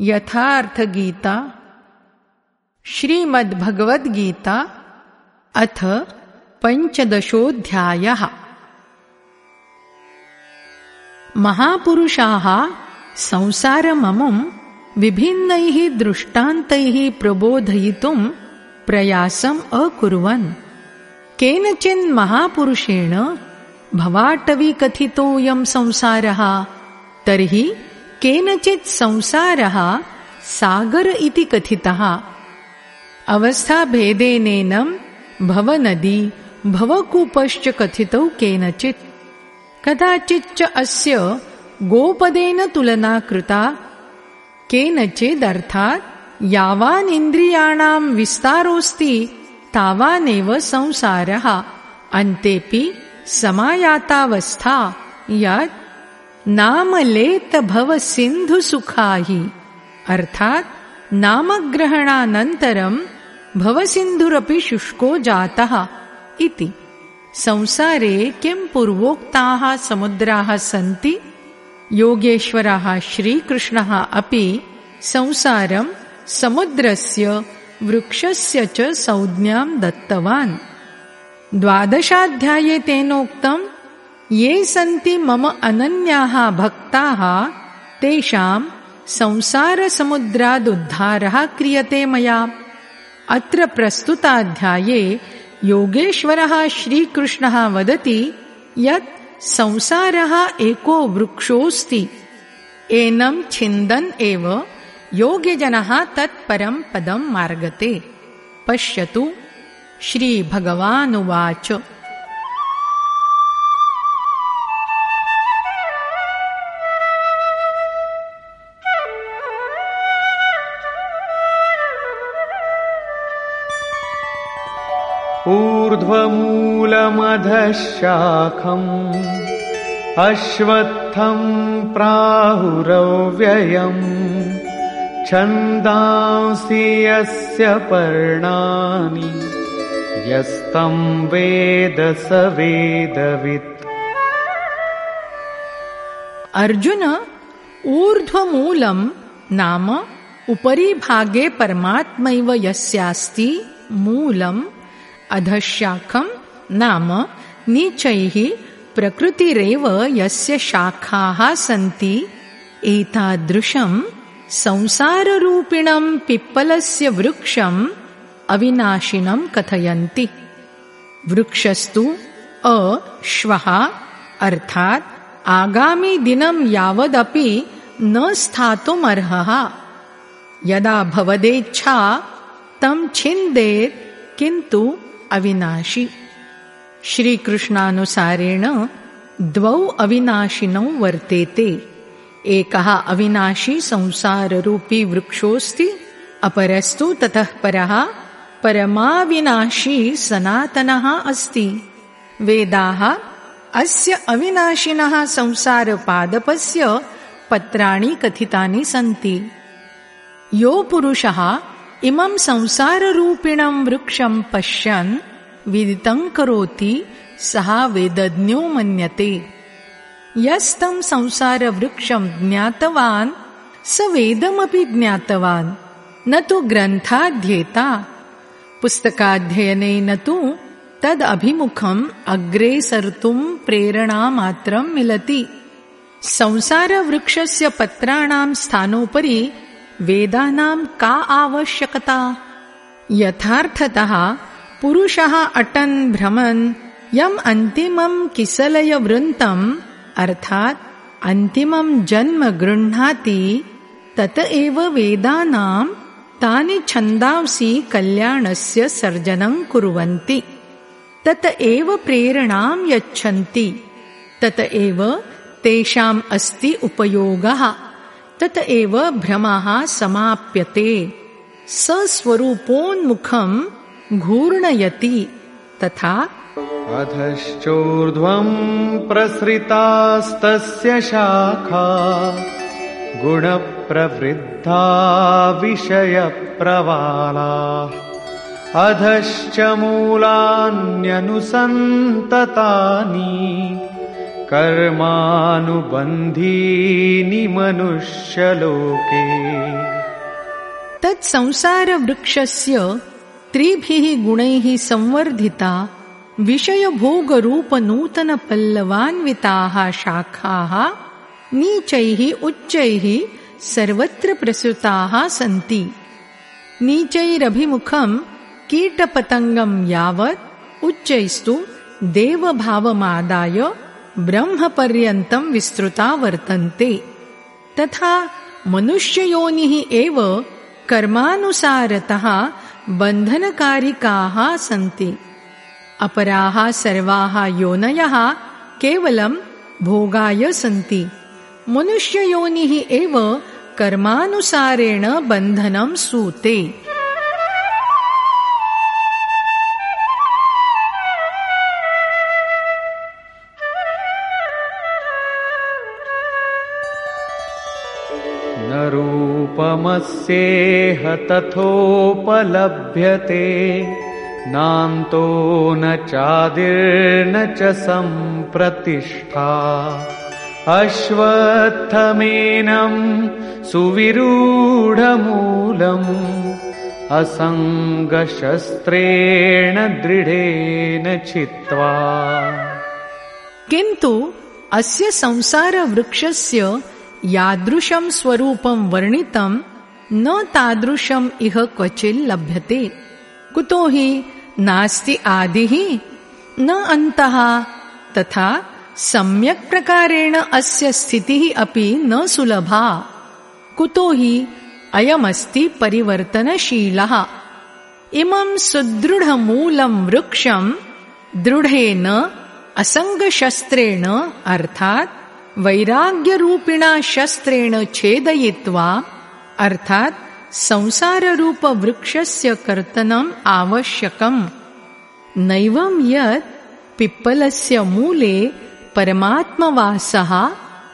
यथार्थगीता श्रीमद्भगवद्गीता अथ पञ्चदशोऽध्यायः। महापुरुषाः संसारममुम् विभिन्नैः दृष्टान्तैः प्रबोधयितुम् प्रयासम् अकुर्वन्। केनचिन्महापुरुषेण भवाटवीकथितोऽयम् संसारः तर्हि केनचित् संसारः सागर इति कथितः। अवस्थाभेदेनेनम् भवनदी भवकूपश्च कथितौ केनचित्। कदाचिच्च अस्य गोपदेन तुलना कृता। केनचिदर्थात् यावान् इन्द्रियाणाम् विस्तारोऽस्ति तावानेव संसारः। अन्तेऽपि समायातावस्था यत् नामलेतभवसिन्धुसुखा हि अर्थात् नामग्रहणानन्तरम् भवसिन्धुरपि शुष्को जातः इति। संसारे किम् पूर्वोक्ताः समुद्राः सन्ति? योगेश्वरः श्रीकृष्णः अपि संसारम् समुद्रस्य वृक्षस्य च संज्ञाम् दत्तवान्। द्वादशाध्याये तेनोक्तम् ये सन्ति मम अनन्याः भक्ताः तेषाम् संसारसमुद्रादुद्धारः क्रियते मया। अत्र प्रस्तुताध्याये योगेश्वरः श्रीकृष्णः वदति यत् संसारः एको वृक्षोऽस्ति। एनम् छिन्दन् एव योग्यजनः तत्परम् पदम् मार्गते। पश्यतु श्रीभगवानुवाच ऊर्ध्वमूलमधः शाखम् अश्वत्थम् वेद स वेदवित्। अर्जुन ऊर्ध्वमूलम् नाम उपरि भागे परमात्मैव यस्यास्ति मूलम् अधशाखम् नाम नीचैः प्रकृतिरेव यस्य शाखाः सन्ति। एतादृशम् संसाररूपिणम् पिप्पलस्य वृक्षम् अविनाशिनम् कथयन्ति। वृक्षस्तु अश्वः अर्थात् आगामिदिनम् यावदपि न स्थातुमर्हः। यदा भवदेच्छा तम् छिन्देत् किन्तु अविनाशि। श्रीकृष्णानुसारेण द्वौ अविनाशिनौ वर्तेते। एकः अविनाशी संसाररूपी वृक्षोऽस्ति अपरस्तु ततः परः परमाविनाशी सनातनः अस्ति। वेदाः अस्य अविनाशिनः संसारपादपस्य पत्राणि कथितानि सन्ति। यो पुरुषः इमं संसाररूपिणं वृक्षं पश्यन् विदितं करोति सः वेदज्ञो मन्यते। यस्तं संसारवृक्षं ज्ञातवान् स वेदमपि ज्ञातवान् न तु ग्रन्थाध्येता। पुस्तकाध्ययनेन तु तदभिमुखम् अग्रे सर्तुम् प्रेरणामात्रम् मिलति। संसारवृक्षस्य पत्राणाम् स्थानोपरि वेदानाम् का आवश्यकता? यथार्थतः पुरुषः अटन् भ्रमन् यम् अन्तिमम् किसलयवृन्तम् अर्थात् अन्तिमम् जन्म गृह्णाति तत एव वेदानाम् तानि छन्दांसि कल्याणस्य सर्जनम् कुर्वन्ति। तत एव प्रेरणाम् यच्छन्ति तत एव तेषाम् अस्ति उपयोगः तत एव भ्रमः समाप्यते। सस्वरूपोन्मुखम् घूर्णयति। तथा अधश्चोर्ध्वम् प्रसृतास्तस्य शाखा। गुणप्रवृद्धा विषयप्रवाला अधश्च मूलान्यनुसन्ततानि कर्मानुबन्धीनि मनुष्यलोके। तत्संसारवृक्षस्य त्रिभिः गुणैः संवर्धिता विषयभोगरूपनूतनपल्लवान्विताः शाखाः नीचैः उच्चैः सर्वत्र प्रसृताः सन्ति। नीचैरभिमुखम् कीटपतङ्गम् यावत् उच्चैस्तु देवभावमादाय ब्रह्मपर्यन्तम् विस्तृता वर्तन्ते। तथा मनुष्ययोनिः एव कर्मानुसारतः बन्धनकारिकाः सन्ति। अपराः सर्वाः योनयः केवलम् भोगाय सन्ति। मनुष्ययोनिः एव कर्मानुसारेण बन्धनं सूते न रूपमस्येह तथोपलभ्यते। नान्तो न चादिर्न च सम्प्रतिष्ठा। अश्वत्थमेनम् सुविरूढमूलम् असङ्गशस्त्रेण दृढेन छित्त्वा किन्तु अस्य संसारवृक्षस्य यादृशम् स्वरूपम् वर्णितम् न तादृशम् इह क्वचिल्लभ्यते कुतो हि नास्ति आदिः न अन्तः तथा सम्यक् प्रकारेण अस्य स्थितिः अपि न सुलभा। कुतो हि अयमस्ति परिवर्तनशीलः। इमं सुदृढमूलं वृक्षं दृढेन असङ्गशस्त्रेण अर्थात् वैराग्यरूपिणा शस्त्रेण छेदयित्वा अर्थात् संसाररूपवृक्षस्य कर्तनम् आवश्यकम्। नैवं यत् पिप्पलस्य मूले परमात्मवासः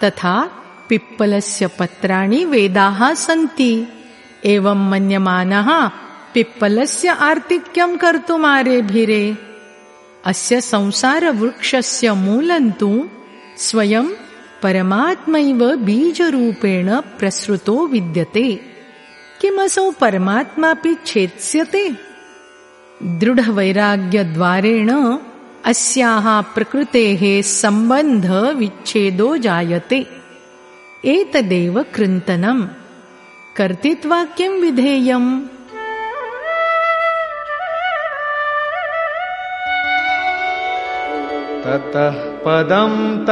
तथा पिप्पलस्य पत्राणि वेदाः सन्ति। एवं मन्यमानः पिप्पलस्य आर्तिक्यं कर्तुमारेभिरे अस्य संसारवृक्षस्य मूलन्तु स्वयं परमात्मैव बीजरूपेण प्रसृतो विद्यते। किमसौ परमात्मापि छेत्स्यते? दृढवैराग्यद्वारेण अस्याः प्रकृतेः सम्बन्धविच्छेदो जायते। एतदेव कृन्तनम्। कर्तित्वाक्यं विधेयम्। ततः पदम्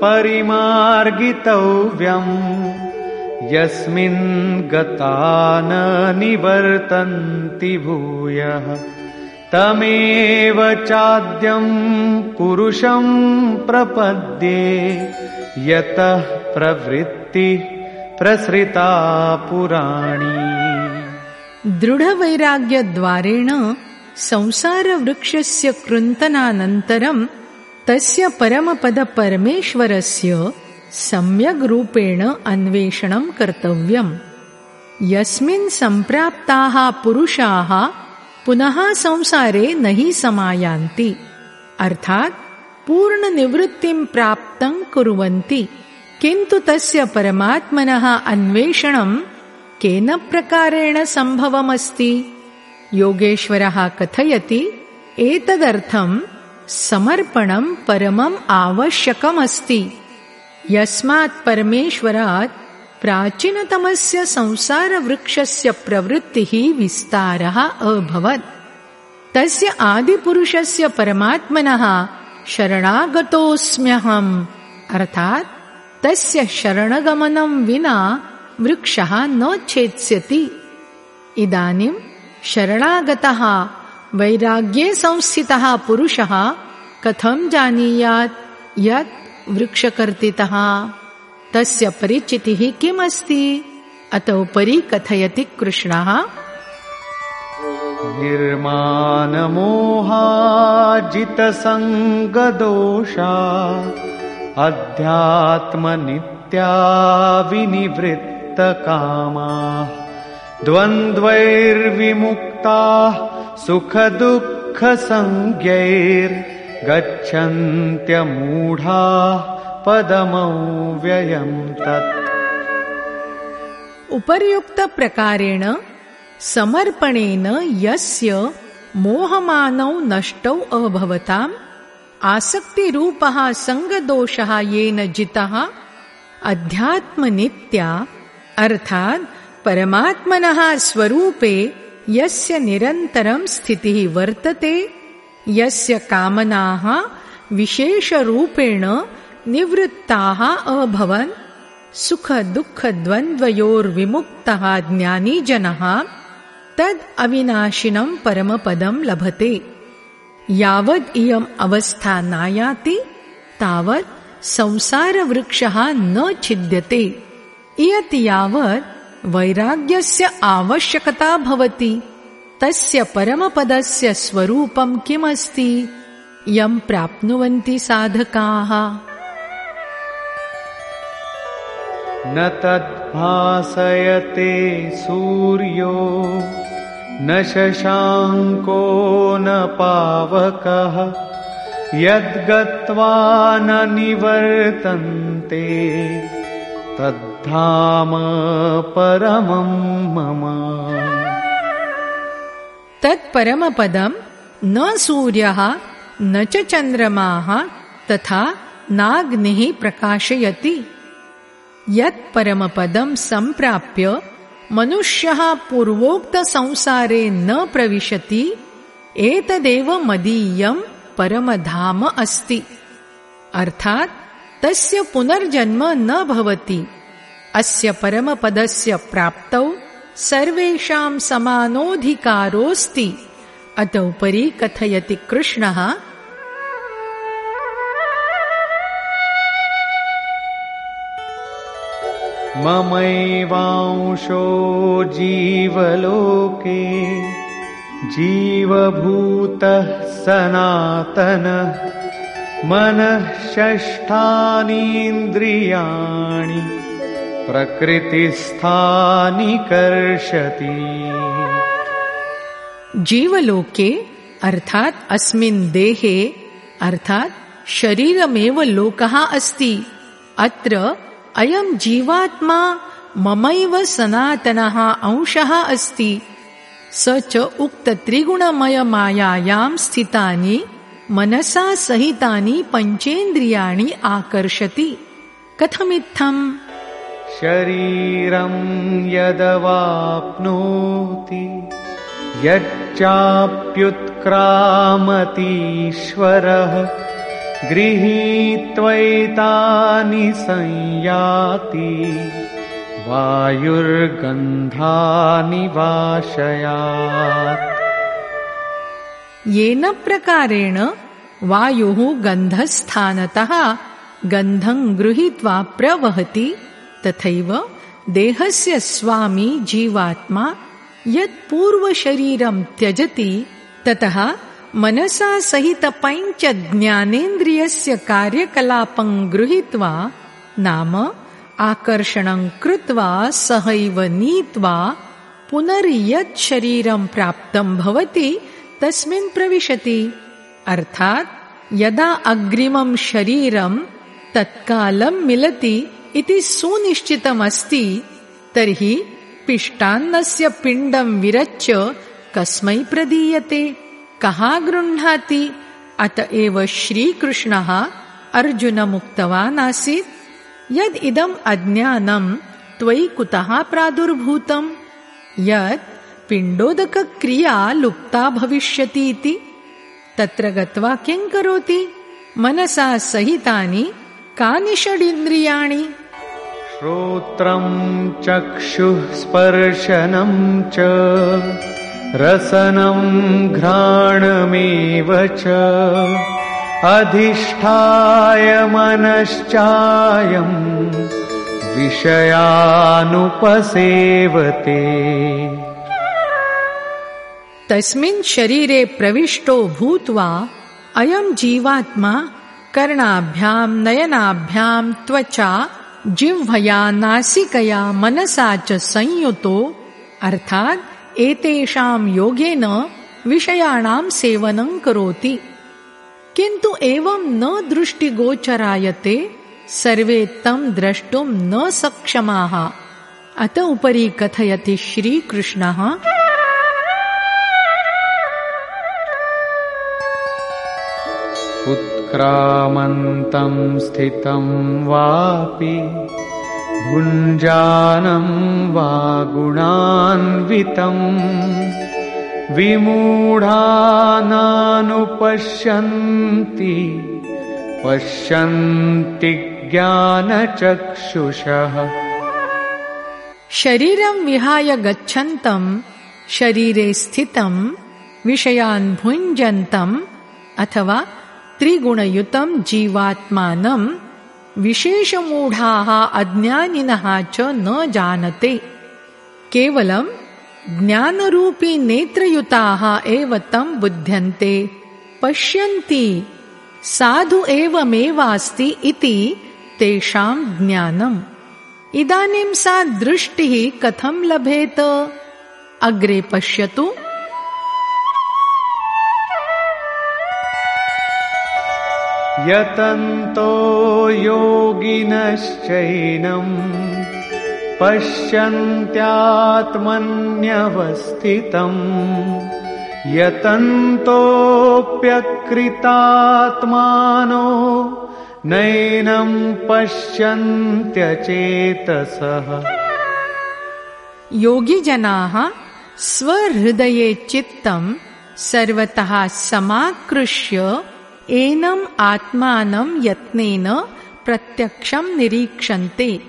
तत्परिमार्गितव्यम् यस्मिन् गता न निवर्तन्ति भूयः। तमेव चाद्यम् पुरुषम् प्रपद्ये। यतः प्रवृत्तिः प्रसृता पुराणी। दृढवैराग्यद्वारेण संसारवृक्षस्य कृन्तनानन्तरम् तस्य परमपदपरमेश्वरस्य सम्यग् रूपेण अन्वेषणं कर्तव्यम्। यस्मिन् सम्प्राप्ताः पुरुषाः पुनः संसारे न हि समायान्ति। अर्थात् पूर्णनिवृत्तिं प्राप्तं कुर्वन्ति। किन्तु तस्य परमात्मनः अन्वेषणं केन प्रकारेण सम्भवमस्ति? योगेश्वरः कथयति एतदर्थं समर्पणं परमम् आवश्यकमस्ति। यस्मात् परमेश्वरात् प्राचीनतमस्य संसारवृक्षस्य प्रवृत्तिः विस्तारः अभवत्। तस्य आदिपुरुषस्य परमात्मनः शरणागतोऽस्म्यहम्। अर्थात् तस्य शरणगमनं विना वृक्षः न छेत्स्यति। इदानीं शरणागतः वैराग्ये संस्थितः पुरुषः कथं जानीयात् यत् वृक्षकर्तितः? तस्य परिचितिः किमस्ति? अतोपरि कथयति कृष्णः। निर्मानमोहाजितसङ्गदोषा अध्यात्मनित्या विनिवृत्तकामाः द्वन्द्वैर्विमुक्ताः सुखदुःखसंज्ञैर् गच्छन्त्यमूढाः पदमव्ययम् तत्। उपर्युक्तप्रकारेण समर्पणेन यस्य मोहमानौ नष्टौ अभवताम् आसक्तिरूपः सङ्गदोषः येन जितः अध्यात्मनित्या अर्थात् परमात्मनः स्वरूपे यस्य निरन्तरं स्थितिः वर्तते यस्य कामनाः विशेषरूपेण निवृत्ताः अभवन् सुखदुःखद्वन्द्वयोर्विमुक्तः ज्ञानी जनः तद् अविनाशिनं परमपदं लभते। यावद् इयम् अवस्था नायाति तावत् संसारवृक्षः न छिद्यते। इयत् यावत् वैराग्यस्य आवश्यकता भवति। तस्य परमपदस्य स्वरूपं किमस्ति? यम् प्राप्नुवन्ति साधकाः। न तद्भासयते सूर्यो न शशाङ्को न पावकः। यद्गत्वा न निवर्तन्ते तद्धाम परमं मम। तत्परमपदं न सूर्यः न च चन्द्रमाः तथा नाग्निः प्रकाशयति। यत्परमपदं सम्प्राप्य मनुष्यः पूर्वोक्तसंसारे न प्रविशति एतदेव मदीयम् परमधाम अस्ति। अर्थात् तस्य पुनर्जन्म न भवति अस्य परमपदस्य प्राप्तौ सर्वेषां समानोऽधिकारोऽस्ति। अत उपरि कथयति कृष्णः। ममैवांशो जीवलोके जीवभूतः सनातनः। मनः षष्ठानीन्द्रियाणि प्रकृतिस्थानि कर्षति जीवलोके, अर्थात् अस्मिन् देहे, अर्थात् शरीरमेव लोकः अस्ति। अत्र अयम् जीवात्मा ममैव सनातनः अंशः अस्ति। स च उक्तत्रिगुणमयमायायाम् स्थितानि, मनसा सहितानि पञ्चेन्द्रियाणि आकर्षति। कथमित्थम्? शरीरं यदवाप्नोति यच्चाप्युत्क्रामतीश्वरः गृहीत्वैतानि संयाति वायुर्गन्धानि वाशयात्। येन प्रकारेण वायुः गन्धस्थानतः गन्धम् गृहीत्वा प्रवहति तथैव देहस्य स्वामी जीवात्मा यत् पूर्वशरीरम् त्यजति ततः मनसा सहित पञ्च ज्ञानेन्द्रियस्य कार्यकलापम् गृहीत्वा नाम आकर्षणम् कृत्वा सहैव नीत्वा पुनर्यत् शरीरम् प्राप्तम् भवति तस्मिन् प्रविशति। अर्थात् यदा अग्रिमम् शरीरम् तत्कालम् मिलति इति सुनिश्चितमस्ति तर्हि पिष्टान्नस्य पिण्डम् विरच्य कस्मै प्रदीयते। कः गृह्णाति? अत एव श्रीकृष्णः अर्जुनमुक्तवान् आसीत् यद् इदम् अज्ञानम् त्वयि कुतः प्रादुर्भूतम्? यत् पिण्डोदकक्रिया लुप्ता भविष्यति इति तत्र गत्वा किम् करोति? मनसा सहितानि कानि षडिन्द्रियाणि? श्रोत्रम् चक्षुः स्पर्शनम् च रसनम् घ्राणमेव च अधिष्ठाय मनश्चायम् विषयानुपसेवते। तस्मिन् शरीरे प्रविष्टो भूत्वा अयम् जीवात्मा कर्णाभ्याम् नयनाभ्याम् त्वचा जिह्वया नासिकया मनसा च संयुतो। अर्थात् एतेषाम् योगेन विषयाणाम् सेवनम् करोति। किन्तु एवं न दृष्टिगोचरायते सर्वे तं द्रष्टुं न सक्षमाः। अत उपरि कथयति श्रीकृष्णः उत्क्रामन्तं स्थितं वापि भुञ्जानं वा गुणान्वितम् विमूढानानुपश्यन्ति पश्यन्ति ज्ञानचक्षुषः। शरीरं विहाय गच्छन्तं, शरीरे स्थितं, विषयान् भुञ्जन्तम् अथवा त्रिगुणयुतं जीवात्मानं विशेषमूढाः अज्ञानिनः च न जानते। केवलं ज्ञानरूपी नेत्रयुताः एव तं बुध्यन्ते। पश्यन्ति साधु एवमेवास्ति इति तेषां ज्ञानम्। इदानीं सा दृष्टिः कथं लभेत? अग्रे पश्यतु यतन्तो योगिनश्चैनम् पश्यन्त्यात्मन्यवस्थितम् यतन्तोऽप्यकृतात्मानो नैनं पश्यन्त्यचेतसः। योगिजनाः स्वहृदये चित्तं सर्वतः समाकृष्य एनम् आत्मानं यत्नेन प्रत्यक्षं निरीक्षन्ते।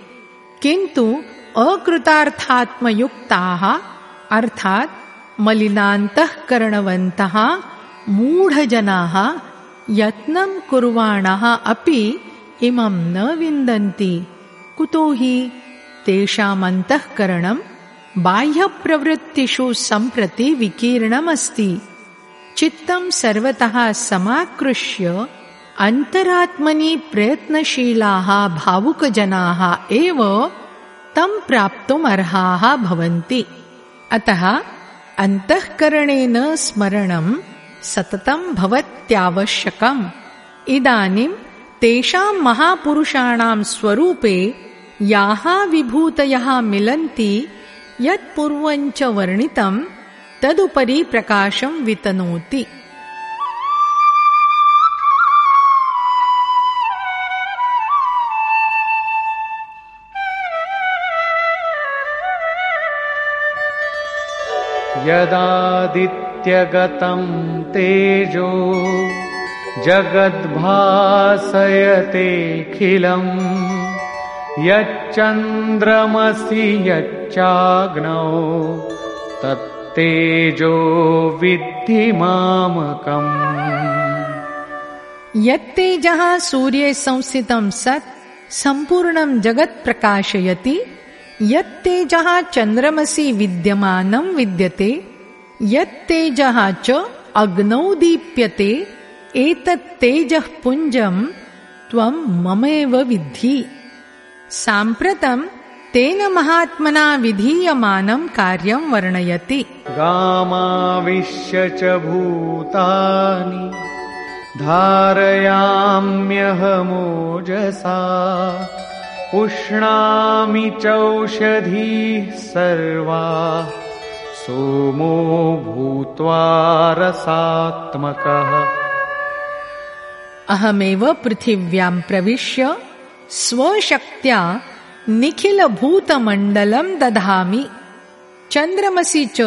किन्तु अकृतार्थात्मयुक्ताः अर्थात् मलिनान्तःकरणवन्तः मूढजनाः यत्नं कुर्वाणः अपि इमं न विन्दन्ति। कुतो हि तेषामन्तःकरणं बाह्यप्रवृत्तिषु सम्प्रति विकीर्णमस्ति चित्तं सर्वतः समाकृष्य अन्तरात्मनि प्रयत्नशीलाः भावुकजनाः एव तं प्राप्तुमर्हाः भवन्ति। अतः अन्तःकरणेन स्मरणं सततं भवत्यावश्यकम्। इदानीं तेषां महापुरुषाणां स्वरूपे याः विभूतयः मिलन्ति यत्पूर्वञ्च वर्णितं तदुपरि प्रकाशं वितनोति. यदादित्यगतं तेजो जगद्भासयतेऽखिलम् यच्चन्द्रमसि यच्चाग्नौ तत्तेजो विद्धि मामकम्। यत्तेजः सूर्ये संस्थितं सत् सम्पूर्णं जगत् प्रकाशयति यत्तेजः चन्द्रमसि विद्यमानं विद्यते यत्तेजः च अग्नौ दीप्यते एतत्तेजः पुञ्जं त्वं ममेव विद्धि। साम्प्रतं तेन महात्मना विधीयमानं कार्यं वर्णयति। गामाविश्य च भूतानि धारयाम्यहमोजसा पुष्णामि चौषधीः सर्वा सोमो भूत्वा रसात्मकः। अहमेव पृथिव्यां प्रविश्य स्वशक्त्या निखिलभूतमण्डलं दधामि। चन्द्रमसि च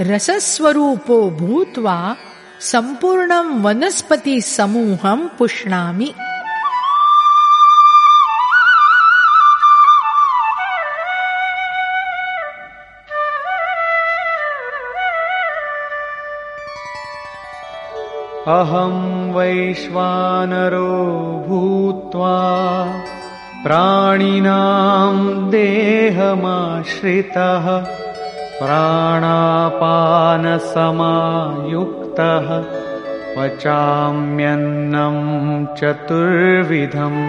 रसस्वरूपो भूत्वा सम्पूर्णं वनस्पतिसमूहं पुष्णामि। अहं वैश्वानरो भूत्वा देहमाश्रितः प्राणापानसमायुक्तः पचाम्यन्नं चतुर्विधम्।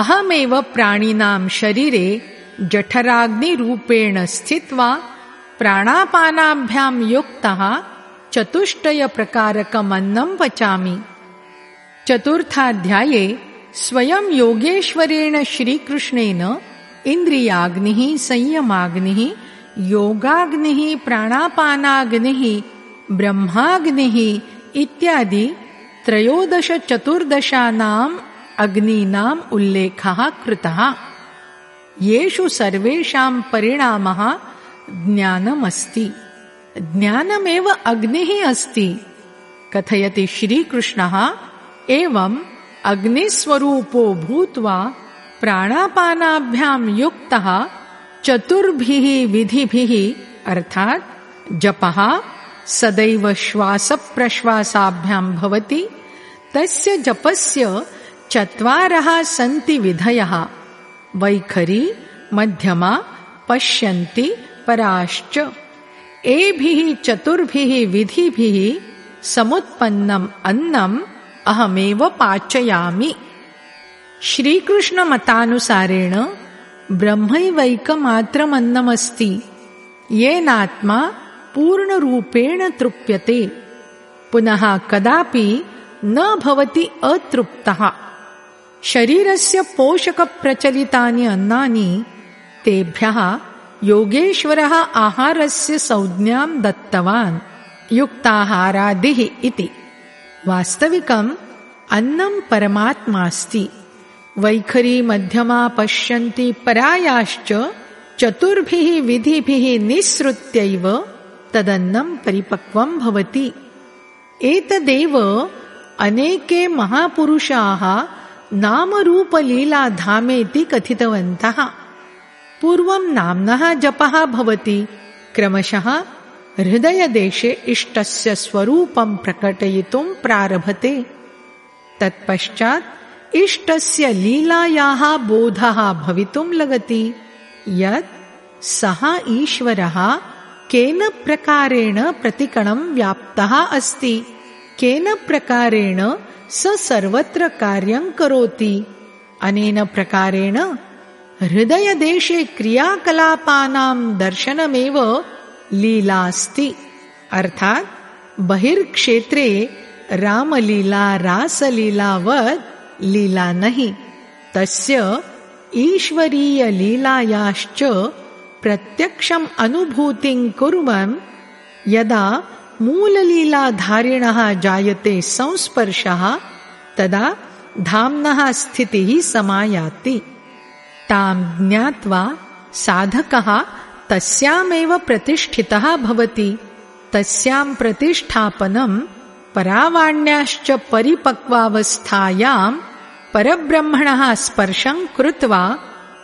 अहमेव प्राणिनां शरीरे जठराग्निरूपेण स्थित्वा प्राणापानाभ्यां युक्तः चतुष्टयप्रकारकमन्नं पचामि चतुर्थाध्याये स्वयं योगेश्वरेण श्रीकृष्णेन इन्द्रियाग्निः संयमाग्निः, योगाग्निः, प्राणापानाग्निः, ब्रह्माग्निः इत्यादि त्रयोदशचतुर्दशानाम् अग्नीनाम् उल्लेखः कृतः। येषु सर्वेषां परिणामः ज्ञानमस्ति। ज्ञानमेव अग्निः अस्ति। कथयति श्रीकृष्णः, एवम् अग्निस्वरूपो भूत्वा प्राणापानाभ्यां युक्तः चतुर्भिः विधिभिः, अर्थात् जपः सदैव श्वासप्रश्वासाभ्यां भवति। तस्य जपस्य चत्वारः सन्ति विधयः। वैखरी, मध्यमा, पश्यन्ति, पराश्च। एभिः चतुर्भिः विधिभिः समुत्पन्नम् अन्नम् अहमेव पाचयामि। श्रीकृष्णमतानुसारेण ब्रह्मैवैकमात्रमन्नमस्ति। येनात्मा पूर्णरूपेण तृप्यते। पुनः कदापि न भवति अतृप्तः। शरीरस्य पोषकप्रचलितानि अन्नानि तेभ्यः योगेश्वरः आहारस्य संज्ञां दत्तवान्। युक्ताहारादिः इति वास्तविकम् अन्नं परमात्मास्ति। वैखरी मध्यमा पश्यन्ति परायाश्च चतुर्भिः विधिभिः निःसृत्यैव तदन्नं परिपक्वं भवति। एतदेव अनेके महापुरुषाः नामरूपलीलाधामेति कथितवन्तः। पूर्वं नाम्नः जपः भवति। क्रमशः हृदयदेशे इष्टस्य स्वरूपं प्रकटयितुं प्रारभते। तत्पश्चात् इष्टस्य लीलायाः बोधः भवितुं लगति। यत् सः ईश्वरः केन प्रकारेण प्रतिकणं व्याप्तः अस्ति। केन प्रकारेण स सर्वत्र कार्यं करोति। अनेन प्रकारेण हृदयदेशे क्रियाकलापानां दर्शनमेव लीलास्ति, अर्थात् बहिर्क्षेत्रे रामलीला रासलीलावत् लीला नहि। तस्य ईश्वरीयलीलायाश्च प्रत्यक्षम् अनुभूतिं कुर्वन् यदा मूललीलाधारिणः जायते संस्पर्शः, तदा धाम्नः स्थितिः समायाति। तां ज्ञात्वा साधकः तस्यामेव प्रतिष्ठितः भवति। तस्यां प्रतिष्ठापनं परावाण्याश्च परिपक्वावस्थायां परब्रह्मणः स्पर्शं कृत्वा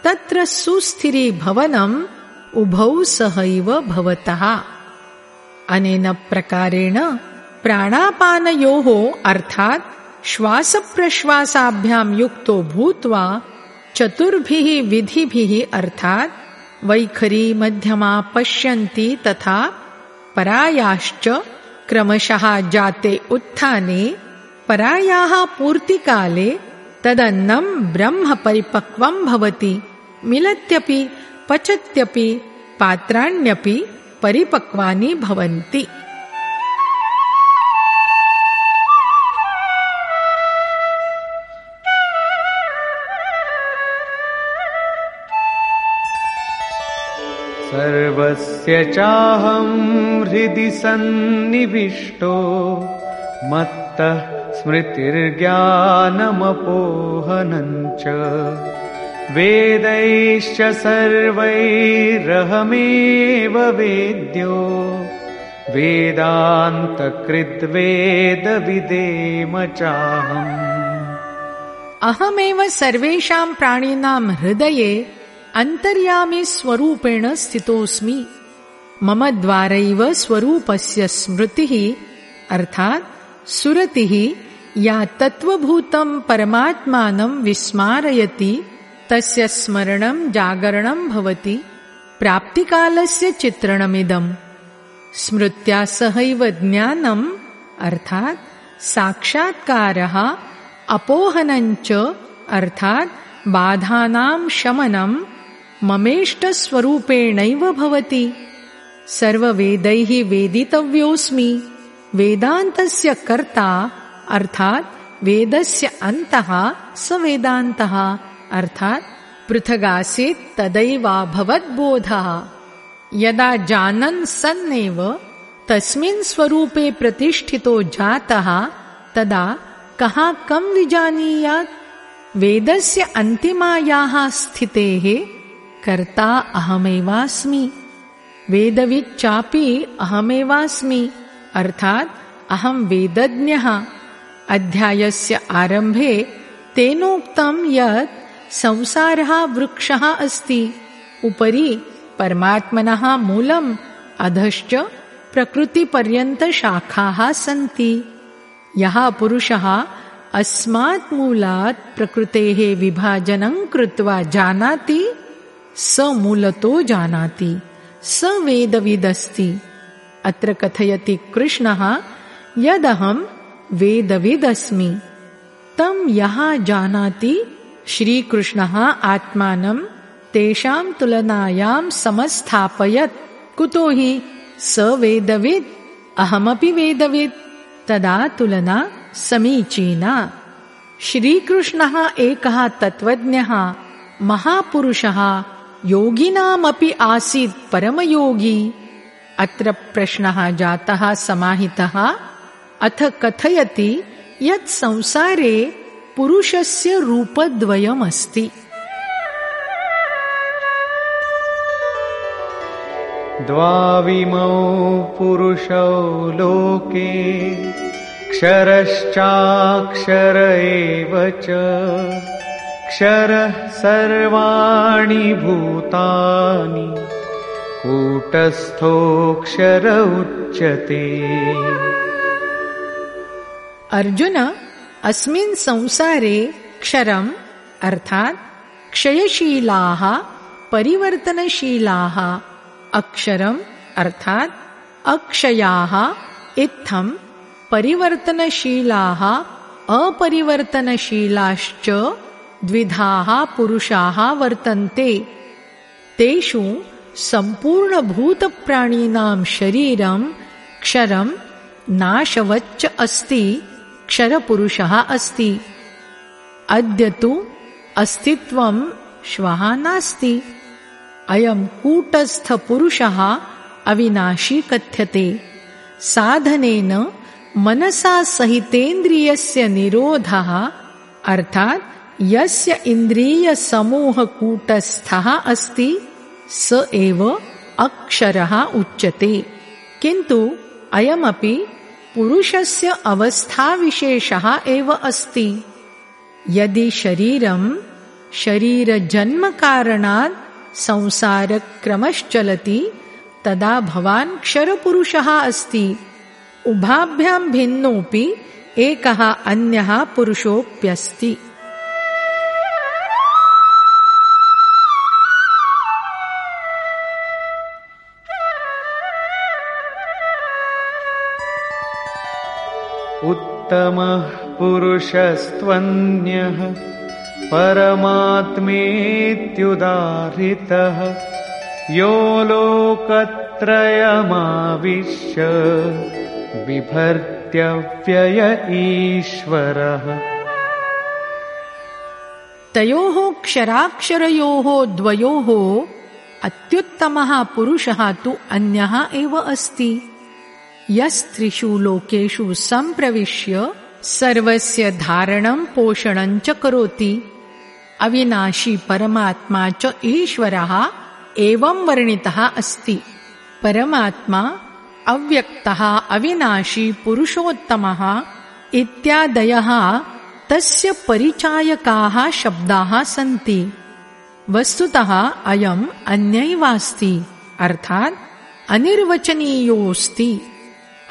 तत्र सुस्थिरीभवनम् उभौ सहैव भवतः। अनेन प्रकारेण प्राणापानयोः अर्थात् श्वासप्रश्वासाभ्यां युक्तो भूत्वा चतुर्भिः विधिभिः अर्थात् वैखरी मध्यमा पश्यन्ति तथा परायाश्च क्रमशः जाते उत्थाने परायाः पूर्तिकाले तदन्नं ब्रह्म परिपक्वं भवति। मिलत्यपि पचत्यपि पात्राण्यपि परिपक्वानि भवन्ति सर्वस्य चाहं हृदि सन्निविष्टो मत्तः स्मृतिर्ज्ञानमपोहनञ्च वेदैश्च सर्वैरहमेव वेद्यो वेदान्तकृद्वेदविदेम चाहम्। अहमेव सर्वेषां प्राणिनां हृदये अन्तर्यामि स्वरूपेण स्थितोऽस्मि मम द्वारैव स्वरूपस्य स्मृतिः अर्थात् सुरतिः या तत्त्वभूतं परमात्मानं विस्मारयति तस्य स्मरणं जागरणं भवति। प्राप्तिकालस्य चित्रणमिदम्। स्मृत्या सहैव ज्ञानम् अर्थात् साक्षात्कारः अपोहनञ्च अर्थात् बाधानां शमनं ममेष्टस्वरूपेणैव भवति सर्ववेदैः वेदितव्योऽस्मि। वेदान्तस्य कर्ता, अर्थात् वेदस्य अन्तः स वेदान्तः अर्थात् पृथगासीत् तदैवाभवद्बोधः। यदा जानन् सन्नेव, तस्मिन् स्वरूपे प्रतिष्ठितो जातः, तदा कः कं विजानीयात्? वेदस्य अन्तिमायाः स्थितेः कर्ता अहमेवास्मि। वेदविच्चापि अहमेवास्मि। अर्थात् अहं वेदज्ञः। अध्यायस्य आरम्भे तेनोक्तं यत् संसारः वृक्षः अस्ति। उपरि परमात्मनः मूलम्, अधश्च प्रकृतिपर्यन्तशाखाः सन्ति। यः पुरुषः अस्मात् मूलात् प्रकृतेः विभाजनं कृत्वा जानाति, स मूलतो जानाति। स वेदविदस्ति अत्र कथयति कृष्णः, यदहं वेदविदस्मि। तं यः जानाति श्रीकृष्णः आत्मानं, तेषां तुलनायां समस्थापयत्। कुतो हि स अहमपि वेदविद्, तदा तुलना समीचीना। श्रीकृष्णः एकः तत्त्वज्ञः, महापुरुषः योगिनामपि आसीत् परमयोगी। अत्र प्रश्नः जातः, समाहितः। अथ कथयति यत् संसारे पुरुषस्य रूपद्वयमस्ति। द्वाविमौ पुरुषौ लोके, क्षरश्चाक्षर एव च। क्षरः सर्वाणि भूतानि कूटस्थोऽक्षर उच्यते। अर्जुन अस्मिन् संसारे क्षरम् अर्थात् क्षयशीलाः परिवर्तनशीलाः अक्षरम् अर्थात् अक्षयाः इत्थम् परिवर्तनशीलाः अपरिवर्तनशीलाश्च द्विधाः पुरुषाः वर्तन्ते। तेषु सम्पूर्णभूतप्राणिनां शरीरं क्षरं नाशवच्च अस्ति क्षरपुरुषः अस्ति। अद्य तु अस्तित्वं श्वः नास्ति। अयम् कूटस्थपुरुषः अविनाशी कथ्यते। साधनेन मनसा सहितेन्द्रियस्य निरोधः अर्थात् यस्य इन्द्रियसमूहकूटस्थः अस्ति स एव अक्षरः उच्यते। किन्तु अयमपि पुरुषस्य अवस्थाविशेषः एव अस्ति। यदि शरीरं शरीरजन्मकारणात् संसारक्रमश्चलति तदा भवान् क्षरपुरुषः अस्ति। उभाभ्यां भिन्नोऽपि एकः अन्यः पुरुषोऽप्यस्ति पुरुषस्त्वन्यः परमात्मेत्युदाहृतः यो लोकत्रयमाविश्य बिभर्त्यव्यय ईश्वरः। तयोः क्षराक्षरयोः द्वयोः अत्युत्तमः पुरुषः तु अन्यः एव अस्ति। यस्त्रिषु लोकेषु सम्प्रविश्य सर्वस्य धारणं पोषणं च करोति। अविनाशी परमात्मा च ईश्वरः एवं वर्णितः अस्ति। परमात्मा अव्यक्तः अविनाशी पुरुषोत्तमः इत्यादयः तस्य परिचायकाः शब्दाः सन्ति। वस्तुतः अयम् अन्यैवास्ति अर्थात् अनिर्वचनीयोऽस्ति।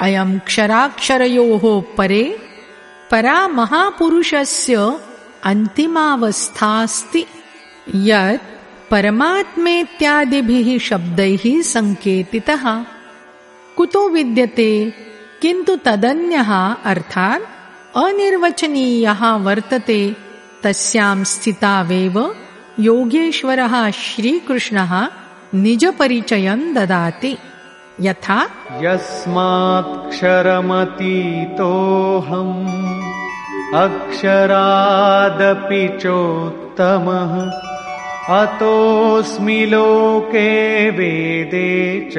अयम् क्षराक्षरयोः परे परामहापुरुषस्य अन्तिमावस्थास्ति। यत् परमात्मेत्यादिभिः शब्दैः सङ्केतितः। कुतो विद्यते किन्तु तदन्यः अर्थात् अनिर्वचनीयः वर्तते। तस्यां स्थितावेव योगेश्वरः श्रीकृष्णः निजपरिचयं ददाति। यथा यस्मात्क्षरमतीतोऽहम् अक्षरादपि चोत्तमः। अतोऽस्मि लोके वेदे च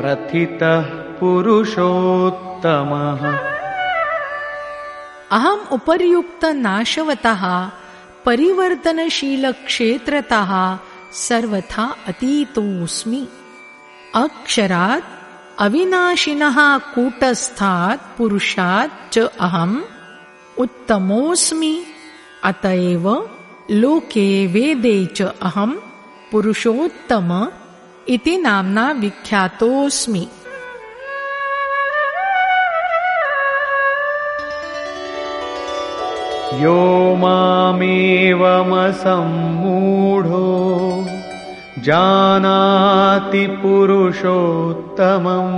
प्रथितः पुरुषोत्तमः। अहम् उपर्युक्तनाशवतः परिवर्तनशीलक्षेत्रतः सर्वथा अतीतोऽस्मि। अक्षरात् अविनाशिनः कूटस्थात् पुरुषात् च अहम् उत्तमोऽस्मि। अत एव लोके वेदे च अहम् पुरुषोत्तम इति नाम्ना विख्यातोऽस्मि। यो मामेवमसम्मूढो जानाति पुरुषोत्तमम्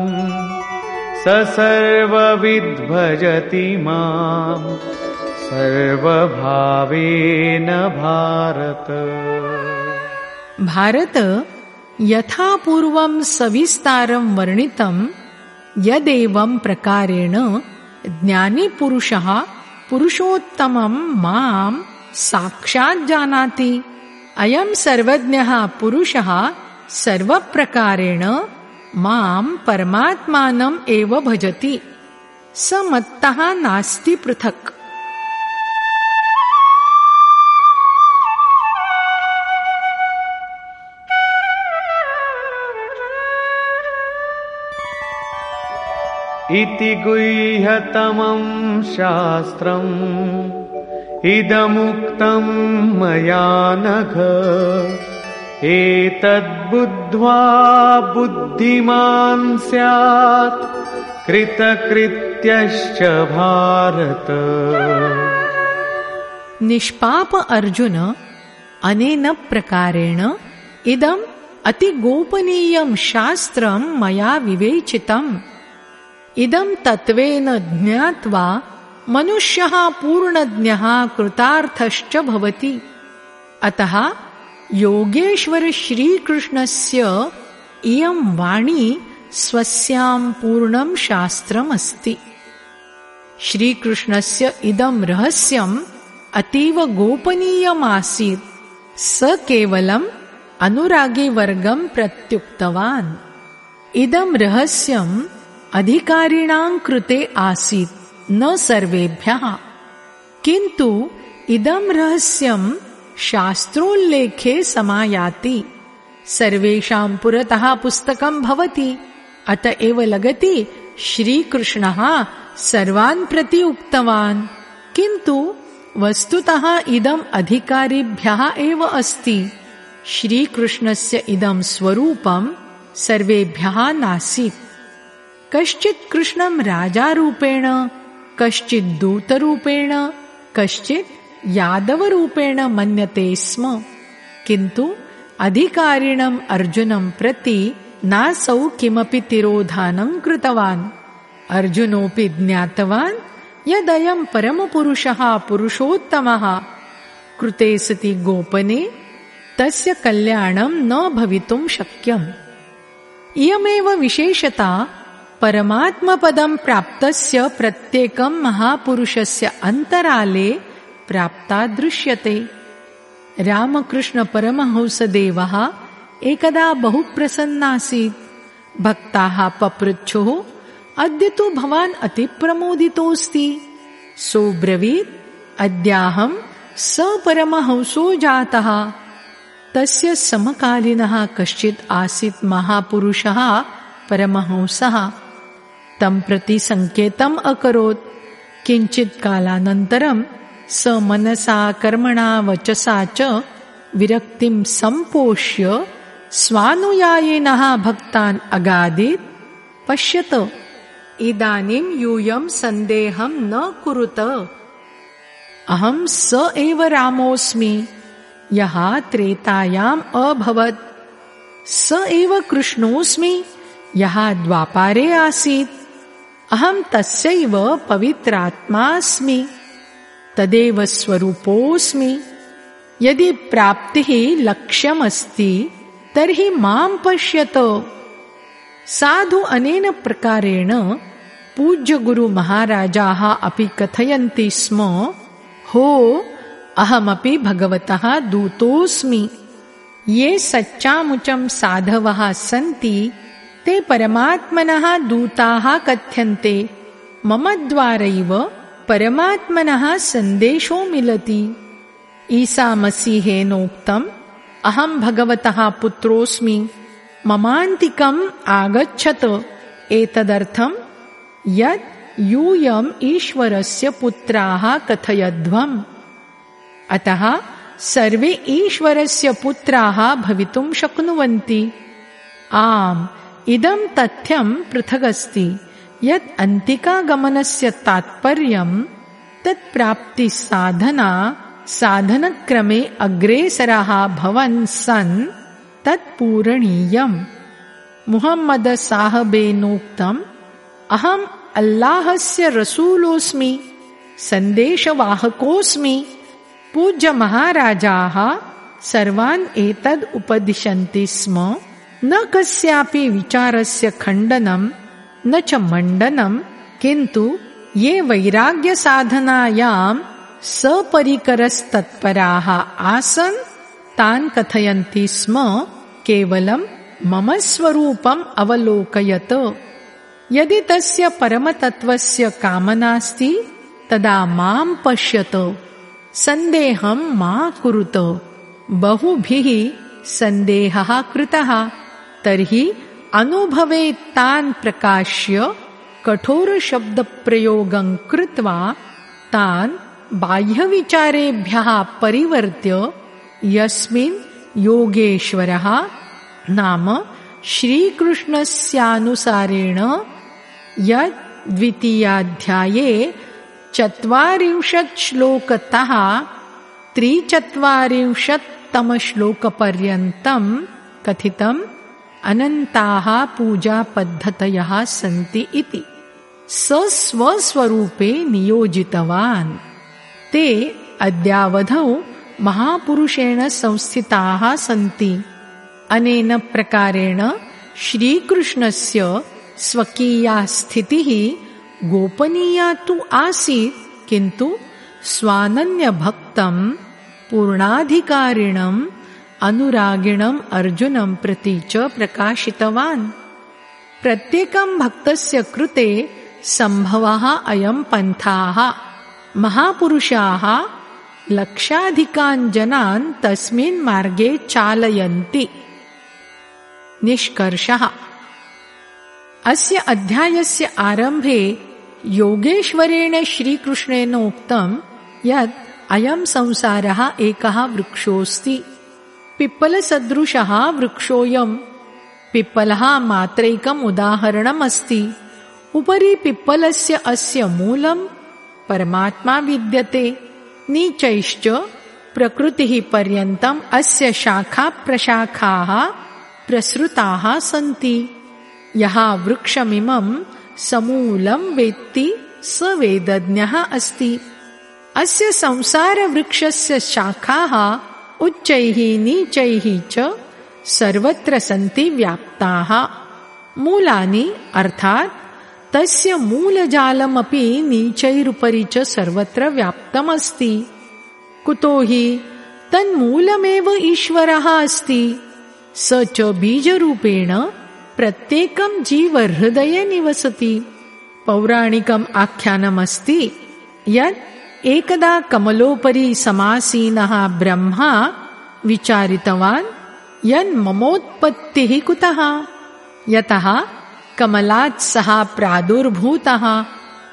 स सर्वविद्भजति माम्। सर्वभावेन भारत। भारत यथा पूर्वं सविस्तारं वर्णितं यदेवं प्रकारेण ज्ञानीपुरुषः पुरुषोत्तमं मां साक्षात् जानाति। अयं सर्वज्ञः पुरुषः सर्वप्रकारेण मां परमात्मानम् एव भजति। स मत्तः नास्ति पृथक्। इति गुह्यतमं शास्त्रम् इदमुक्तं मया नघ एतद्बुद्ध्वा बुद्धिमान् स्यात् कृतकृत्यश्च भारत। निष्पाप अर्जुन अनेन प्रकारेण इदम् अतिगोपनीयं शास्त्रं मया विवेचितम्। इदं तत्त्वेन ज्ञात्वा मनुष्यः पूर्णज्ञः कृतार्थश्च भवति। अतः योगेश्वरश्रीकृष्णस्य इयं वाणी स्वस्यां पूर्णं शास्त्रमस्ति। श्रीकृष्णस्य इदं रहस्यम् अतीव गोपनीयमासीत्। स केवलम् अनुरागिवर्गं प्रत्युक्तवान्। इदं रहस्यम् अधिकारिणां कृते आसीत् न सर्वेभ्यः। किन्तु इदं रहस्यं शास्त्रोल्लेखे समायाति। सर्वेषां पुरतः पुस्तकं भवति। अत एव लगति श्रीकृष्णः सर्वान् प्रति उक्तवान्। किन्तु वस्तुतः इदम् अधिकारिभ्यः एव अस्ति। श्रीकृष्णस्य इदं स्वरूपं सर्वेभ्यः नासीत्। कश्चित् कृष्णं राजारूपेण कश्चित् दूतरूपेण कश्चित् यादवरूपेण मन्यते स्म किन्तु अधिकारिणम् अर्जुनं प्रति नासौ किमपि तिरोधानं कृतवान्। अर्जुनोऽपि ज्ञातवान् यदयं परमपुरुषः पुरुषोत्तमः। कृते सति गोपने तस्य कल्याणं न भवितुं शक्यम्। इयमेव विशेषता परमात्मपदं प्राप्तस्य प्रत्येकं महापुरुषस्य अन्तराले प्राप्ता दृश्यते। रामकृष्णपरमहंसदेवः एकदा बहु प्रसन्नासीत् भक्ताः पपृच्छुः अद्य तु भवान् अतिप्रमोदितोऽस्ति। सोऽब्रवीत् अद्याहं सपरमहंसो जातः। तस्य समकालीनः कश्चित् आसीत् महापुरुषः परमहंसः। तं प्रति सङ्केतम् अकरोत्। किञ्चित् कालानन्तरं स मनसा कर्मणा वचसा च विरक्तिं सम्पोष्य स्वानुयायिनः भक्तान् अगादीत् पश्यत। इदानीं यूयं सन्देहं न कुरुत। अहं स एव रामोऽस्मि। यः त्रेतायाम् अभवत्। स एव कृष्णोऽस्मि। यः द्वापारे आसीत्। अहं तस्यैव पवित्रात्मास्मि तदेव स्वरूपोऽस्मि। यदि प्राप्तिः लक्ष्यमस्ति, तर्हि माँ पश्यत। साधु अनेन प्रकारेण पूज्यगुरुमहाराजाः अपि कथयन्ति स्म, हो, अहमपि भगवतः दूतोऽस्मि। ये सच्चामुचं साधवः सन्ति, ते परमात्मनः दूताः कथ्यन्ते। मम द्वारैव परमात्मनः सन्देशो मिलति। ईसामसीहेनोक्तम् अहम् भगवतः पुत्रोऽस्मि। ममान्तिकम् आगच्छत। एतदर्थम् यत् यूयम् ईश्वरस्य पुत्राः कथयध्वम्। अतः सर्वे ईश्वरस्य पुत्राः भवितुम् शक्नुवन्ति। आम् इदम् तथ्यम् पृथगस्ति यत् अन्तिकागमनस्य तात्पर्यम् तत्प्राप्तिसाधना साधनक्रमे अग्रेसरः भवन् सन् तत्पूरणीयम् मुहम्मदसाहबेनोक्तम् अहम् अल्लाहस्य रसूलोऽस्मि सन्देशवाहकोऽस्मि पूज्यमहाराजाः सर्वान् एतद् उपदिशन्ति स्म। न कस्यापि विचारस्य खण्डनम् न च मण्डनम् किन्तु ये वैराग्यसाधनायाम् सपरिकरस्तत्पराः आसन् तान् कथयन्ति स्म केवलम् मम स्वरूपम् अवलोकयत। यदि तस्य परमतत्त्वस्य कामनास्ति तदा माम् पश्यत। सन्देहम् मा कुरुत। बहुभिः सन्देहः कृतः। तर्हि अनुभवेत् तान् प्रकाश्य कठोरशब्दप्रयोगम् कृत्वा तान् बाह्यविचारेभ्यः परिवर्त्य यस्मिन् योगेश्वरः नाम श्रीकृष्णस्यानुसारेण यद् द्वितीयाध्याये चत्वारिंशत् श्लोकतः त्रिचत्वारिंशत्तमश्लोकपर्यन्तम् कथितम् अनन्ताः पूजापद्धतयः सन्ति इति। स स्वस्वरूपे नियोजितवान्। ते अद्यावधौ महापुरुषेण संस्थिताः सन्ति। अनेन प्रकारेण श्रीकृष्णस्य स्वकीया स्थितिः गोपनीया तु आसीत् किन्तु स्वानन्यभक्तम् पूर्णाधिकारिणम् अनुरागिणम् अर्जुनं प्रति च प्रकाशितवान्। प्रत्येकम् भक्तस्य कृते सम्भवः अयम् अस्य अध्यायस्य आरम्भे योगेश्वरेण श्रीकृष्णेन उक्तम् यत् अयम् संसारः एकः वृक्षोऽस्ति पिप्पलसदृशः वृक्षोऽयम् पिप्पलः मात्रैकम् उदाहरणम् अस्ति उपरि पिप्पलस्य अस्य मूलम् परमात्मा विद्यते। नीचैश्च प्रकृतिः पर्यन्तम् अस्य शाखाप्रशाखाः प्रसृताः सन्ति। यः वृक्षमिमम् समूलम् वेत्ति स वेदज्ञः अस्ति। अस्य संसारवृक्षस्य शाखाः उच्चैः नीचैः च सर्वत्र सन्ति व्याप्ताः। मूलानि अर्थात् तस्य मूलजालमपि नीचैरुपरि च सर्वत्र व्याप्तमस्ति। कुतो हि तन्मूलमेव ईश्वरः अस्ति। स च बीजरूपेण प्रत्येकम् जीवहृदये निवसति। पौराणिकम् आख्यानमस्ति यत् एकदा कमलोपरि समासीनः ब्रह्मा विचारितवान् यन्ममोत्पत्तिः कुतः? यतः कमलात् सः प्रादुर्भूतः।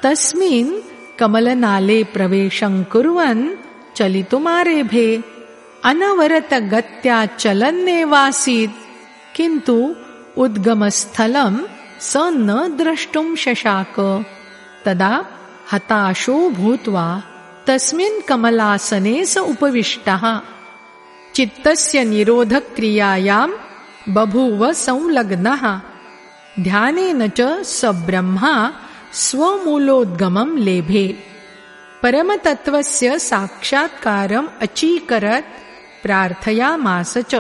तस्मिन् कमलनाले प्रवेशम् कुर्वन् चलितुमारेभे। अनवरतगत्या चलन्नेवासीत् किन्तु उद्गमस्थलम् स न द्रष्टुम् शशाक। तदा हताशो भूत्वा तस्मिन् कमलासने स उपविष्टः। चित्तस्य निरोधक्रियायाम् बभूव संलग्नः। ध्यानेन च स ब्रह्मा स्वमूलोद्गमम् लेभे। परमतत्त्वस्य साक्षात्कारम् अचीकरत् प्रार्थयामास च।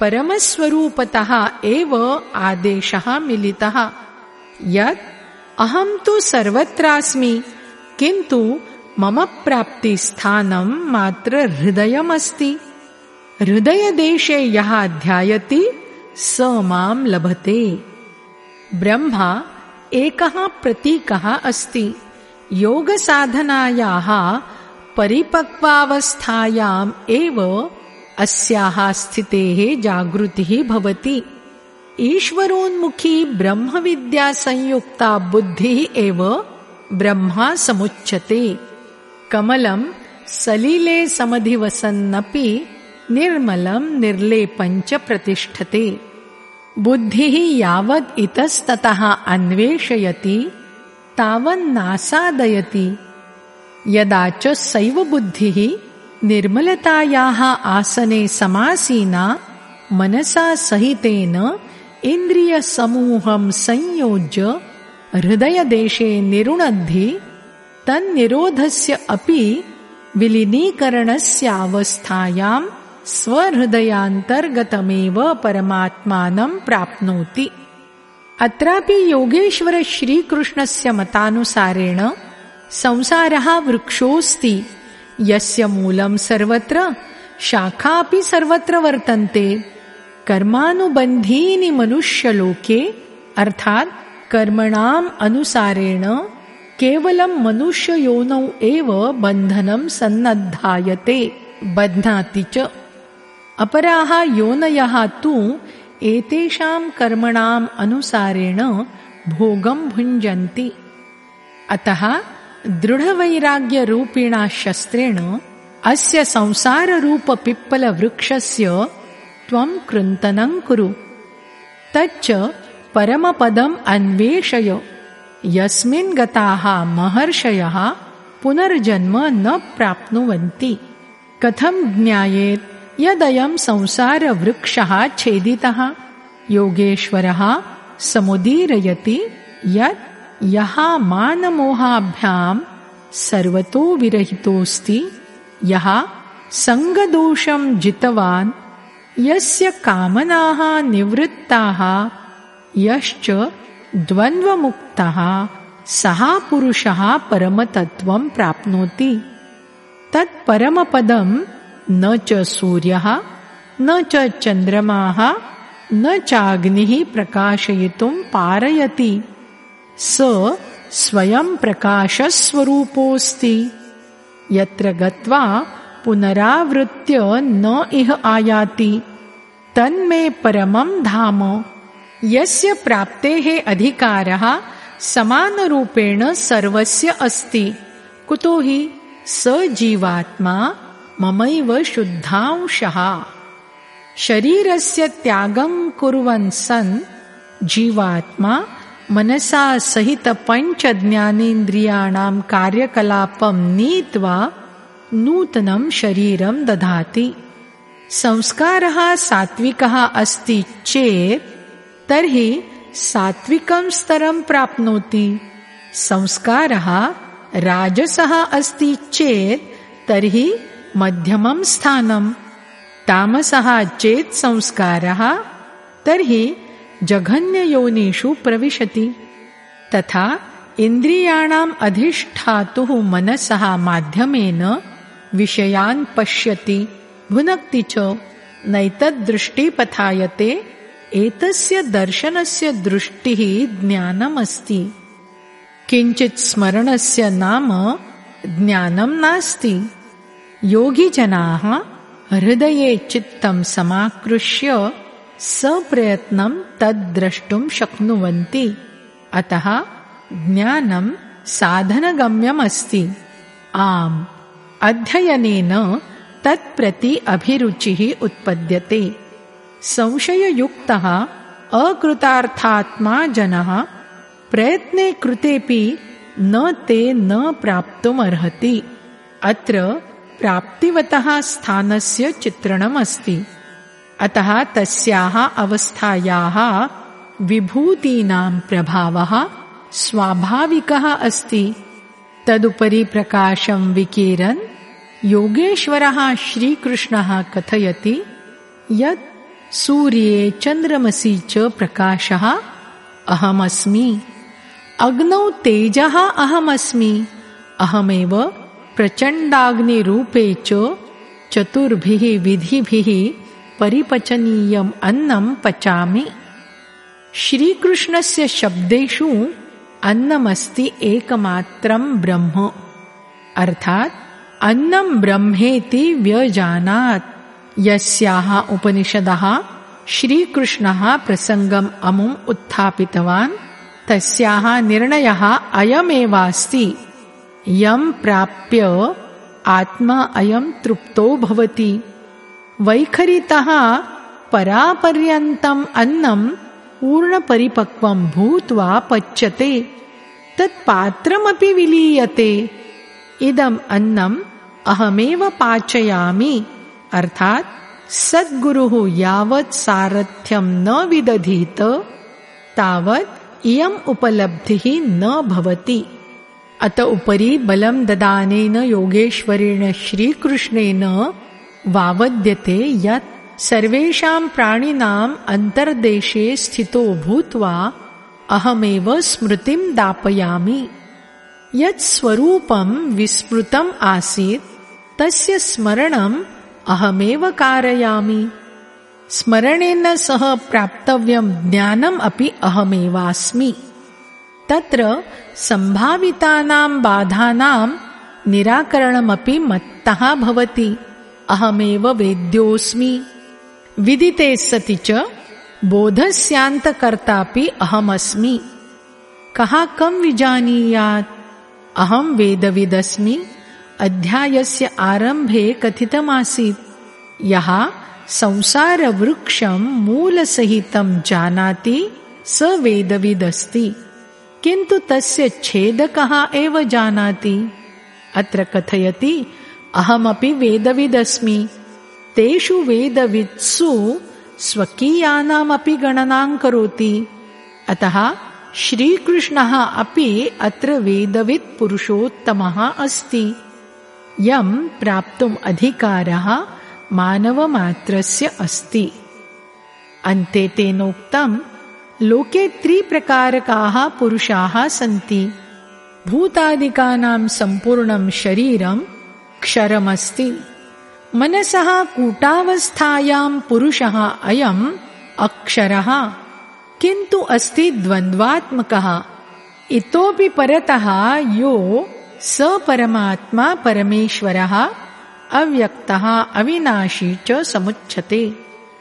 परमस्वरूपतः एव आदेशः मिलितः। यत् अहं तु सर्वत्रास्मि किन्तु मम प्राप्तिस्थानं मात्र हृदयमस्ति। हृदयदेशे यः ध्यायति स मां लभते। ब्रह्मा एकः प्रतीकः अस्ति। योगसाधनायाः परिपक्वावस्थायाम् एव अस्याः स्थितेः जागृतिः भवति। ईश्वरोन्मुखी ब्रह्मविद्यासंयुक्ता बुद्धिः एव ब्रह्मा समुच्यते कमलं सलिले समधिवसन्नपि निर्मलं निर्लेपञ्च प्रतिष्ठते। बुद्धिः यावद् इतस्ततः अन्वेषयति तावन्नासादयति। यदा च सैव बुद्धिः निर्मलतायाः आसने समासीना मनसा सहितेन इन्द्रियसमूहं संयोज्य हृदयदेशे निरुणद्धि तन्निरोधस्य अपि विलीनीकरणस्यावस्थायां स्वहृदयान्तर्गतमेव परमात्मानं प्राप्नोति। अत्रापि योगेश्वर श्रीकृष्णस्य मतानुसारेण संसारः वृक्षोऽस्ति, यस्य मूलं सर्वत्र, शाखापि सर्वत्र वर्तन्ते। कर्मानुबन्धीनि मनुष्यलोके, अर्थात् कर्मणाम् अनुसारेण केवलं मनुष्ययोनौ एव बन्धनं सन्नद्धायते। बध्नाति च। अपराः योनयः तु एतेषां कर्मणाम् अनुसारेण भोगं भुञ्जन्ति। अतः दृढवैराग्यरूपिणा शस्त्रेण अस्य संसाररूपपिप्पलवृक्षस्य त्वं कृन्तनं कुरु। तच्च परमपदम् अन्वेषय यस्मिन् गताः महर्षयः पुनर्जन्म न प्राप्नुवन्ति। कथं ज्ञायेत्? यदयं संसारवृक्षः छेदितः। योगेश्वरः समुदीरयति यत् यः मानमोहाभ्यां सर्वतो विरहितोऽस्ति। यः सङ्गदोषं जितवान् यस्य कामनाः निवृत्ताः यश्च द्वन्द्वमुक्तः सः पुरुषः परमतत्त्वं प्राप्नोति। तत्परमपदं न च सूर्यः न च चन्द्रमाः न चाग्निः प्रकाशयितुं पारयति। स स्वयं प्रकाशस्वरूपोऽस्ति। यत्र गत्वा पुनरावृत्य न इह आयाति तन्मे परमं धाम यस्य प्राप्तेः अधिकारः समानरूपेण सर्वस्य अस्ति। कुतो हि स जीवात्मा ममैव शुद्धांशः। शरीरस्य त्यागं कुर्वन् सन् जीवात्मा मनसा सहितपञ्चज्ञानेन्द्रियाणां कार्यकलापं नीत्वा नूतनं शरीरं दधाति। संस्कारः सात्विकः अस्ति चेत् तर्हि सात्विकं स्तरं प्राप्नोति। संस्कारः राजसः अस्ति चेत् तर्हि मध्यमं स्थानं। तामसः चेत् संस्कारः तर्हि जघन्ययोनिषु प्रविशति। तथा इन्द्रियाणाम् अधिष्ठातुः मनसः माध्यमेन विषयान् पश्यति। भुनक्ति च नैतद्दृष्टिपथायते एतस्य दर्शनस्य दृष्टिः ज्ञानमस्ति। किञ्चित् स्मरणस्य नाम ज्ञानं नास्ति। योगिजनाः हृदये चित्तं समाकृष्य सप्रयत्नं तद्द्रष्टुं शक्नुवन्ति। अतः ज्ञानं साधनगम्यमस्ति। आम् अध्ययनेन तत्प्रति अभिरुचिः उत्पद्यते संशययुक्तः अकृतार्थात्मा जनः प्रयत्ने कृतेपि न ते न प्राप्तुमर्हति। अत्र प्राप्तिवतः स्थानस्य चित्रणमस्ति। अतः तस्याः अवस्थायाः विभूतीनां प्रभावः स्वाभाविकः अस्ति। तदुपरि प्रकाशं विकीरन् योगेश्वरः श्रीकृष्णः कथयति यत् सूर्ये चन्द्रमसि च प्रकाशः, अहमस्मि। अग्नौ तेजः, अहमस्मि। अहमेव प्रचण्डाग्निरूपे च चतुर्भिः विधिभिः परिपचनीयम् अन्नं पचामि। श्रीकृष्णस्य शब्देषु अन्नमस्ति एकमात्रं ब्रह्म। अर्थात् अन्नं ब्रह्मेति व्यजानात्। यस्याः उपनिषदः श्रीकृष्णः प्रसङ्गम् अमुम् उत्थापितवान्। तस्याः निर्णयः अयमेवास्ति। यं प्राप्य आत्मा अयं तृप्तो भवति। वैखरितः परापर्यन्तम् अन्नं पूर्णपरिपक्वं भूत्वा पच्यते। तत्पात्रमपि विलीयते। इदम् अन्नम् अहमेव पाचयामि अर्थात् सद्गुरुः यावत् सारथ्यं न विदधीत तावत् इयम् उपलब्धिः न भवति। अत उपरि बलं ददानेन योगेश्वरेण श्रीकृष्णेन वावद्यते यत् सर्वेषां प्राणिनाम् अन्तर्देशे स्थितो भूत्वा अहमेव स्मृतिं दापयामि। यत् स्वरूपं विस्मृतम् आसीत् तस्य स्मरणम् अहमेव कारयामि। स्मरणेन सह प्राप्तव्यं ज्ञानम् अपि अहमेवास्मि। तत्र सम्भावितानां बाधानां निराकरणमपि मत्तः भवति। अहमेव वेद्योऽस्मि। विदिते सति च बोधस्यान्तकर्तापि अहमस्मि। कः कं विजानीयात्? अहं वेदविदस्मि। अध्यायस्य आरम्भे कथितमासीत्। यः संसारवृक्षं मूलसहितं जानाति स वेदविदस्ति। किन्तु तस्य छेदकः एव जानाति। अत्र कथयति अहमपि वेदविदस्मि। तेषु वेदवित्सु स्वकीयानामपि गणनां करोति। अतः श्रीकृष्णः अपि अत्र वेदवित् पुरुषोत्तमः अस्ति यं प्राप्तुम् अधिकारः मानवमात्रस्य अस्ति। अन्ते तेनोक्तम् लोके त्रिप्रकारकाः पुरुषाः सन्ति। भूतादिकानां सम्पूर्णं शरीरं क्षरमस्ति। मनसः कूटावस्थायां पुरुषः अयम् अक्षरः किन्तु अस्ति द्वन्द्वात्मकः। इतोपि परतः यो स परमात्मा परमेश्वरः अव्यक्तः अविनाशी च समुच्यते।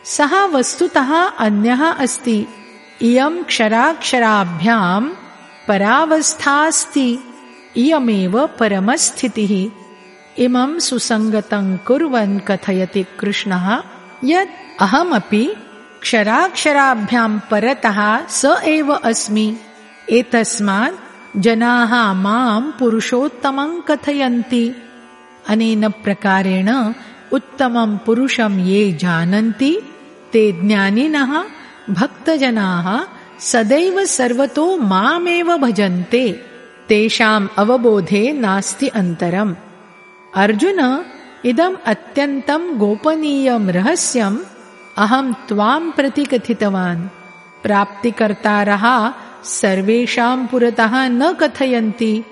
सः वस्तुतः अन्यः अस्ति। इयम् क्षराक्षराभ्याम् परावस्थास्ति इयमेव परमस्थितिः। इमं सुसङ्गतं कुर्वन् कथयति कृष्णः यत् अहमपि क्षराक्षराभ्यां परतः स एव अस्मि। एतस्मात् जनाः मां पुरुषोत्तमं कथयन्ति। अनेन प्रकारेण उत्तमं पुरुषं ये जानन्ति ते ज्ञानिनः भक्तजनाः सदैव सर्वतो मामेव भजन्ते। तेषाम् अवबोधे नास्ति अन्तरम्। अर्जुन इदम् अत्यन्तं गोपनीयं रहस्यम् अहं त्वां प्रति कथितवान्। प्राप्तिकर्तारः सर्वेषां पुरतः न कथयन्ति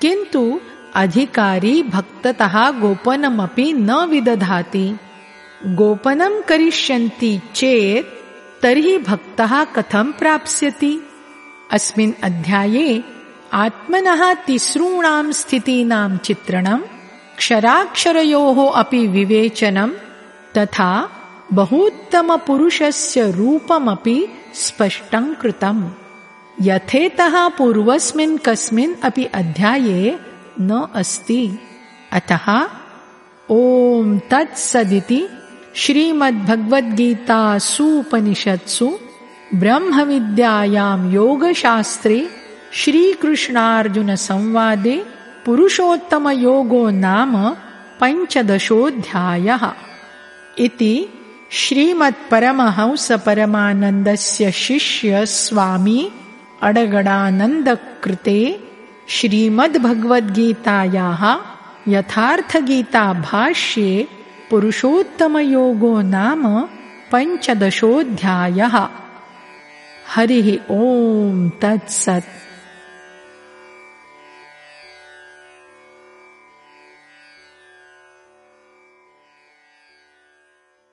किन्तु अधिकारी भक्ततः गोपनमपि न विदधाति। गोपनं करिष्यन्ति चेत् तर्हि भक्तः कथं प्राप्स्यति? अस्मिन् अध्याये आत्मनः तिसॄणां स्थितीनां चित्रणम् क्षराक्षरयोः अपि विवेचनम् तथा बहूत्तमपुरुषस्य रूपमपि स्पष्टं कृतम् यथेतः पूर्वस्मिन् कस्मिन् अपि अध्याये न अस्ति। अतः ॐ तत्सदिति श्रीमद्भगवद्गीतासूपनिषत्सु ब्रह्मविद्यायां योगशास्त्रे श्रीकृष्णार्जुनसंवादे पुरुषोत्तमयोगो नाम पञ्चदशोऽध्यायः। इति श्रीमत्परमहंसपरमानन्दस्य शिष्यस्वामी अडगडानन्दकृते श्रीमद्भगवद्गीतायाः यथार्थगीताभाष्ये पुरुषोत्तमयोगो नाम पञ्चदशोऽध्यायः। हरिः ओम् तत्सत्